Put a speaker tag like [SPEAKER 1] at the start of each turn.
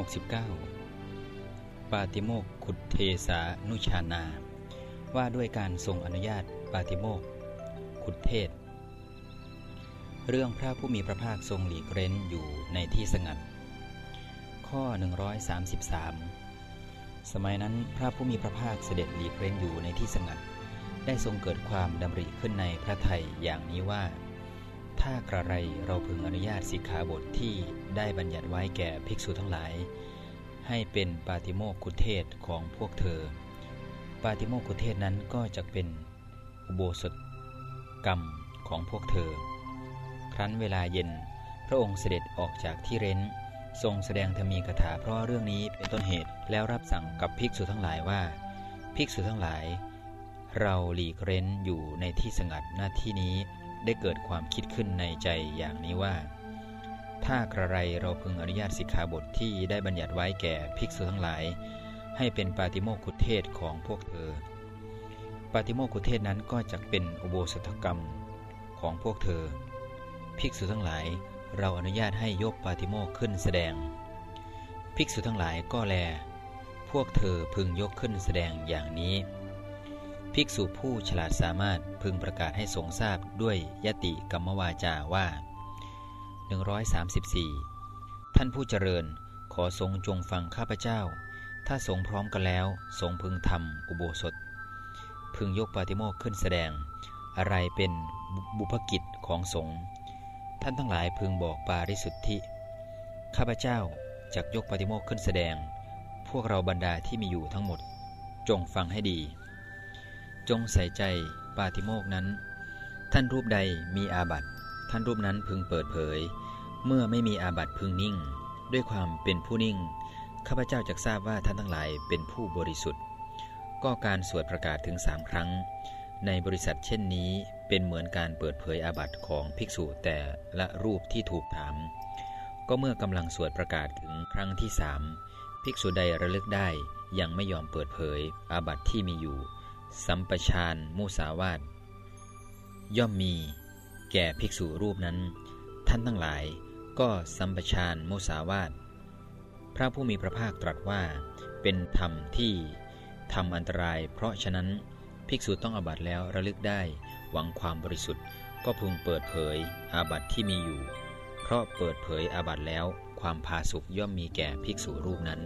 [SPEAKER 1] 69 ปาติโมกขุดเทสานุชานา ว่าด้วยการทรงอนุญาตปาติโมกขุดเทศ เรื่องพระผู้มีพระภาคทรงหลีกเร้นอยู่ในที่สงัด ข้อ 133 สมัยนั้นพระผู้มีพระภาคเสด็จหลีกเร้นอยู่ในที่สงัด ได้ทรงเกิดความดำริขึ้นในพระไทยอย่างนี้ว่า ถ้ากระไรเราพึงอนุญาตสิกขาบทที่ได้บัญญัติไว้แก่ภิกษุทั้งหลาย ให้เป็นปาติโมกขุเทศของพวกเธอ ปาติโมกขุเทศนั้นก็จะเป็นอุโบสถกรรมของพวกเธอ ครั้นเวลาเย็นพระองค์เสด็จออกจากที่เร้น ทรงแสดงธรรมีคาถาเพราะเรื่องนี้เป็นต้นเหตุแล้วรับสั่งกับภิกษุทั้งหลายว่า ภิกษุทั้งหลาย เราหลีกเร้นอยู่ในที่สงัดหน้าที่นี้ ได้เกิดความคิดขึ้นในใจอย่างนี้ว่า ถ้ากระไรเราพึงอนุญาตสิกขาบทที่ได้บัญญัติไว้แก่ภิกษุทั้งหลาย ให้เป็นปาติโมกขุเทศของพวกเธอ ปาติโมกขุเทศนั้นก็จะเป็นอุโบสถกรรมของพวกเธอ ภิกษุทั้งหลายเราอนุญาตให้ยกปาติโมกขึ้นแสดง ภิกษุทั้งหลายก็แล พวกเธอพึงยกขึ้นแสดงอย่างนี้ ภิกษุผู้ฉลาดสามารถพึงประกาศให้สงทราบด้วยยติกรรมวาจาว่า 134 ท่านผู้เจริญ ขอทรงจงฟังข้าพเจ้า ถ้าสงพร้อมกันแล้วทรงพึงทำอุโบสถ พึงยกปาติโมกขึ้นแสดง อะไรเป็นบุพกิจของสงฆ์ท่านทั้งหลายพึงบอกปาริสุทธิ ข้าพเจ้าจักยกปาติโมกขึ้นแสดง พวกเราบรรดาที่มีอยู่ทั้งหมด จงฟังให้ดี จงใส่ใจปาติโมกนั้น ท่านรูปใดมีอาบัตท่านรูปนั้นพึงเปิดเผย เมื่อไม่มีอาบัตพึงนิ่ง ด้วยความเป็นผู้นิ่ง ข้าพเจ้าจะทราบว่าท่านทั้งหลายเป็นผู้บริสุทธิ์ ก็การสวดประกาศถึงสามครั้ง ในบริษัทเช่นนี้เป็นเหมือนการเปิดเผยอาบัตของภิกษุแต่ละรูปที่ถูกถาม ก็เมื่อกำลังสวดประกาศถึงครั้งที่สามภิกษุใดระลึกได้ยังไม่ยอมเปิดเผยอาบัตที่มีอยู่ สัมปชานมุสาวาตย่อมมีแก่ภิกษุรูปนั้น ท่านทั้งหลายก็สัมปชานมุสาวาตพระผู้มีพระภาคตรัสว่าเป็นธรรมที่ทำอันตราย เพราะฉะนั้นภิกษุต้องอาบัตแล้วระลึกได้หวังความบริสุทธิ์ ก็พึงเปิดเผยอาบัตที่มีอยู่ เพราะเปิดเผยอาบัตแล้วความพาสุกย่อมมีแก่ภิกษุรูปนั้น